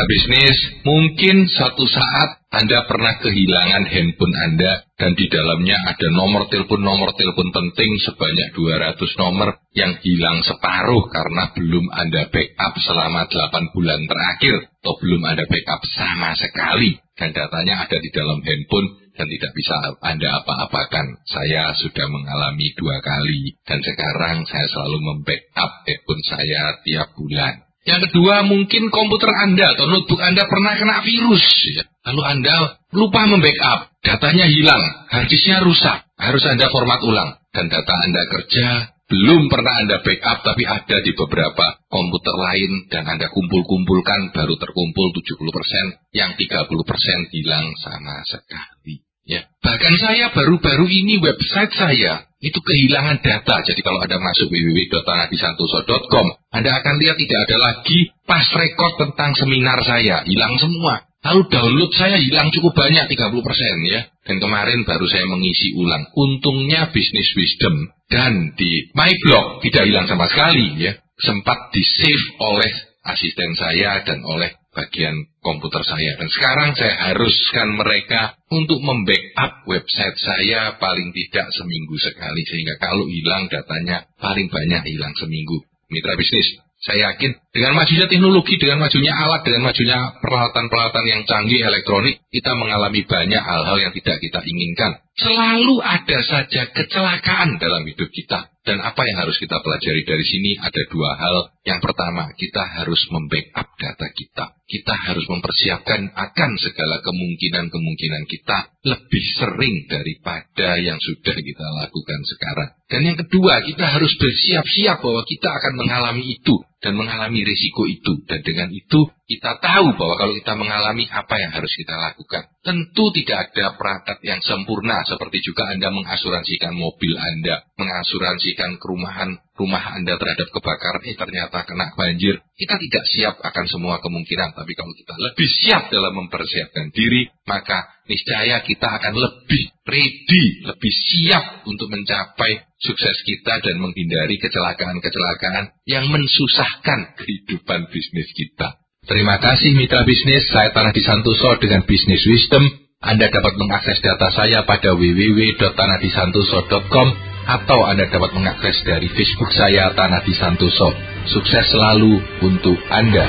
mitra bisnis, mungkin suatu saat Anda pernah kehilangan handphone Anda dan di dalamnya ada nomor telepon-nomor telepon penting sebanyak 200 nomor yang hilang separuh karena belum Anda backup selama 8 bulan terakhir atau belum Anda backup sama sekali dan datanya ada di dalam handphone dan tidak bisa Anda apa-apakan. Saya sudah mengalami dua kali dan sekarang saya selalu membackup handphone saya tiap bulan. Yang kedua, mungkin komputer Anda atau notebook Anda pernah kena virus. Ya. Lalu Anda lupa membackup, datanya hilang, harddisknya rusak, harus Anda format ulang. Dan data Anda kerja, belum pernah Anda backup tapi ada di beberapa komputer lain dan Anda kumpul-kumpulkan baru terkumpul 70%, yang 30% hilang sama sekali. Ya. Bahkan saya baru-baru ini website saya itu kehilangan data. Jadi kalau Anda masuk www.tanadisantoso.com, Anda akan lihat tidak ada lagi pas record tentang seminar saya, hilang semua. Lalu download saya hilang cukup banyak, 30% ya. Dan kemarin baru saya mengisi ulang. Untungnya bisnis wisdom dan di my blog tidak hilang sama sekali ya. Sempat di save oleh asisten saya dan oleh bagian komputer saya. Dan sekarang saya haruskan mereka untuk membackup website saya paling tidak seminggu sekali. Sehingga kalau hilang datanya paling banyak hilang seminggu. Mitra bisnis, saya yakin dengan majunya teknologi, dengan majunya alat, dengan majunya peralatan-peralatan yang canggih elektronik, kita mengalami banyak hal-hal yang tidak kita inginkan. Selalu ada saja kecelakaan dalam hidup kita. Dan apa yang harus kita pelajari dari sini ada dua hal. Yang pertama, kita harus membackup data kita. Kita harus mempersiapkan akan segala kemungkinan-kemungkinan kita lebih sering daripada yang sudah kita lakukan sekarang. Dan yang kedua, kita harus bersiap-siap bahwa kita akan mengalami itu dan mengalami risiko itu. Dan dengan itu kita tahu bahwa kalau kita mengalami apa yang harus kita lakukan. Tentu tidak ada perangkat yang sempurna seperti juga Anda mengasuransikan mobil Anda, mengasuransikan kerumahan rumah Anda terhadap kebakaran, eh ternyata kena banjir. Kita tidak siap akan semua kemungkinan, tapi kalau kita lebih siap dalam mempersiapkan diri, maka niscaya kita akan lebih ready, lebih siap untuk mencapai sukses kita dan menghindari kecelakaan-kecelakaan yang mensusahkan kehidupan bisnis kita. Terima kasih mitra bisnis, saya Tanah Disantoso dengan Bisnis Wisdom. Anda dapat mengakses data saya pada www.tanahdisantoso.com atau Anda dapat mengakses dari Facebook saya Tanah Disantoso. Sukses selalu untuk Anda.